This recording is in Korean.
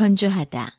건조하다.